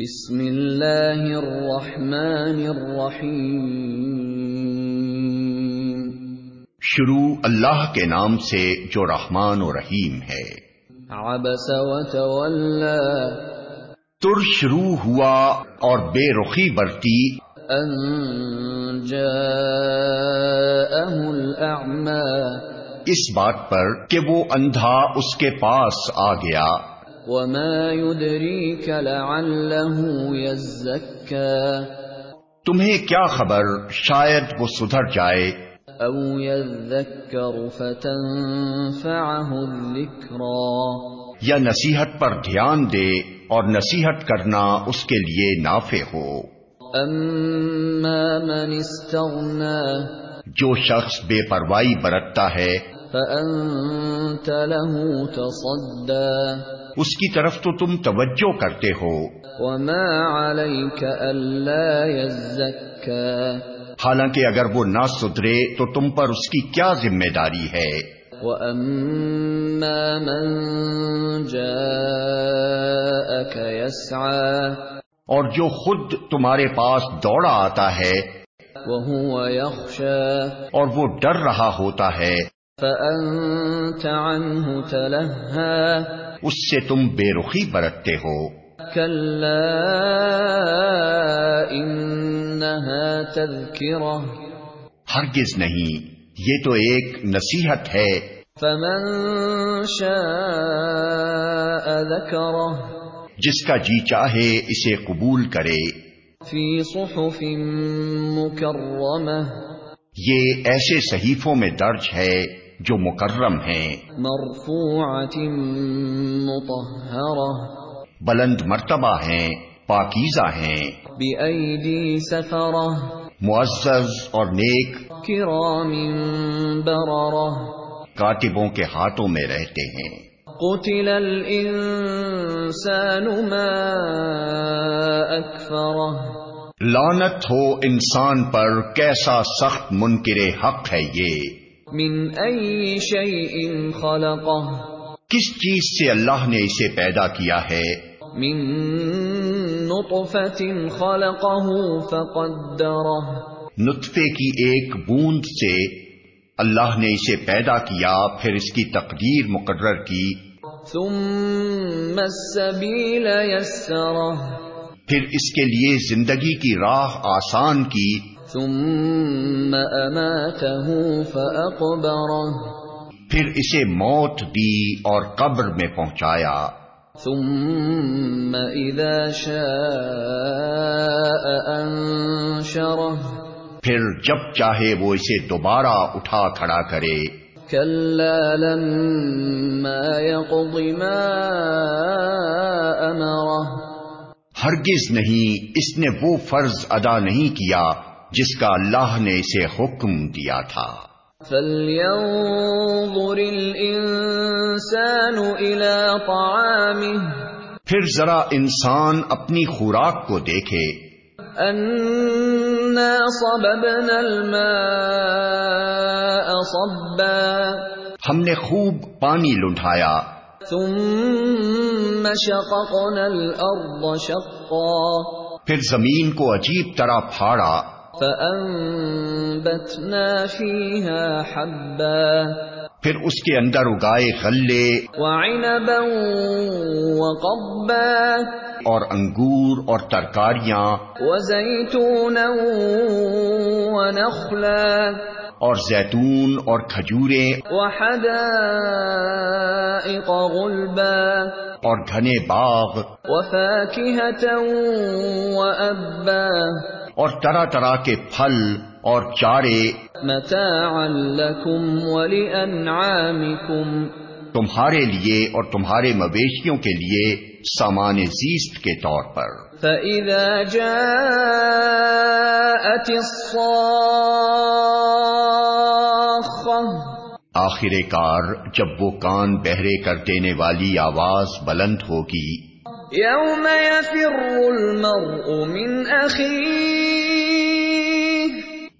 بسم اللہ الرحمن الرحیم۔ شروع اللہ کے نام سے جو رحمان و رحیم ہے۔ عبس وتولى تر شروع ہوا اور بے رخی برتی۔ ان جاءه الاعمى۔ اس بات پر کہ وہ اندھا اس کے پاس آ گیا۔ وما يدريك لعله يزكى تمہیں کیا خبر؟ شاید وہ سدھر جائے۔ او يذكر فتنفعه الذكرى یا نصیحت پر دھیان دے اور نصیحت کرنا اس کے لیے نافع ہو۔ اما من استغنى جو شخص بے پرواہی برتتا ہے فانت له تصدى اس کی طرف تو تم توجہ کرتے ہو۔ وما عليك الا يزكى حالانکہ اگر وہ نہ سدھرے تو تم پر اس کی کیا ذمہ داری ہے؟ واما من جاءك يسعى اور جو خود تمہارے پاس دوڑا آتا ہے وهو يخشى اور وہ ڈر رہا ہوتا ہے۔ فانت عنه تلهى اس سے تم بے رخی برتتے ہو۔ كلا انها تذكره ہرگز نہیں یہ تو ایک نصیحت ہے۔ فمن شاء ذكره جس کا جی چاہے اسے قبول کرے۔ في صحف مكرمه یہ ایسے صحیفوں میں درج ہے۔ جو مکرم ہیں۔ مرفوعه مطهره بلند مرتبہ ہیں پاکیزہ ہیں۔ بأيدي سفره معزز اور نیک كرام برره کاتبوں کے ہاتھوں میں رہتے ہیں۔ قتل الانسان ما اکفره لانت ہو انسان پر کیسا سخت منکر حق ہے یہ۔ من ای شیء خلقه. کس چیز سے اللہ نے اسے پیدا کیا ہے؟ من نطفة خلقه فقدره. نطفے کی ایک بوند سے اللہ نے اسے پیدا کیا پھر اس کی تقدیر مقرر کی۔ ثم السبيل يسره. پھر اس کے لیے زندگی کی راہ آسان کی۔ ثم اماته فاقبره پھر اسے موت دی اور قبر میں پہنچایا۔ ثم اذا شاء انشره پھر جب چاہے وہ اسے دوبارہ اٹھا کھڑا کرے۔ كلا لما يقض ما امره ہرگز نہیں اس نے وہ فرض ادا نہیں کیا۔ جس کا اللہ نے اسے حکم دیا تھا۔ فلينظر طعامه۔ پھر ذرا انسان اپنی خوراک کو دیکھے۔ انا صببنا الماء صبا۔ ہم نے خوب پانی لنڈایا ثم شققنا الارض شقا۔ پھر زمین کو عجیب طرح پھاڑا۔ فانبتنا فيها حبا پھر اس کے اندر اگائے غلے وعنبا وقبا اور انگور اور ترکاریاں وزيتونا ونخلا اور زیتون اور کھجوریں وحدائق غلبا اور گھنے باغ وفاكهة وأبا اور طرح طرح کے پھل اور چارے۔ متاعا لكم ولأنعامكم تمہارے لیے اور تمہارے مویشیوں کے لیے سامان زیست کے طور پر۔ فإذا جاءت الصاخة۔ آخر کار جب وہ کان بہرے کر دینے والی آواز بلند ہوگی۔ يوم يفر المرء من أخيه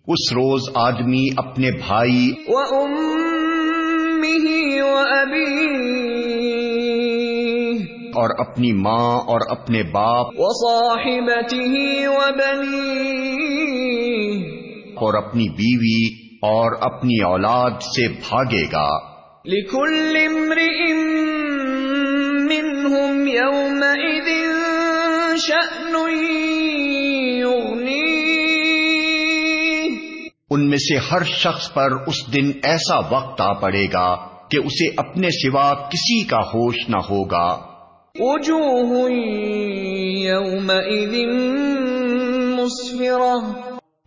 اس روز آدمی اپنے بھائی وأمه وأبيه اور اپنی ماں اور اپنے باپ وصاحبته وبنيه اور اپنی بیوی اور اپنی اولاد سے بھاگے گا۔ لكل امرئ منهم يومئذ میں سے ہر شخص پر اس دن ایسا وقت آ پڑے گا کہ اسے اپنے سوا کسی کا ہوش نہ ہوگا۔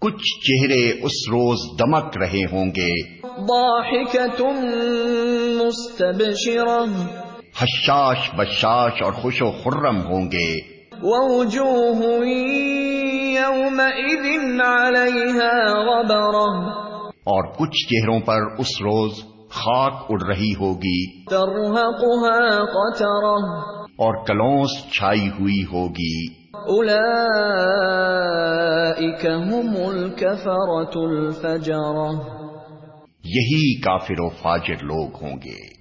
کچھ چہرے اس روز دمک رہے ہوں گے۔ حشاش بشاش اور خوش و خرم ہوں گے۔ ووجوه يومئذ عليها غبرة. اور کچھ چہروں پر اس روز خاک اڑ رہی ہوگی ترهقها قترة. اور کلونس چھائی ہوئی ہوگی أولئك هم الكفرة الفجرة. یہی کافر و فاجر لوگ ہوں گے۔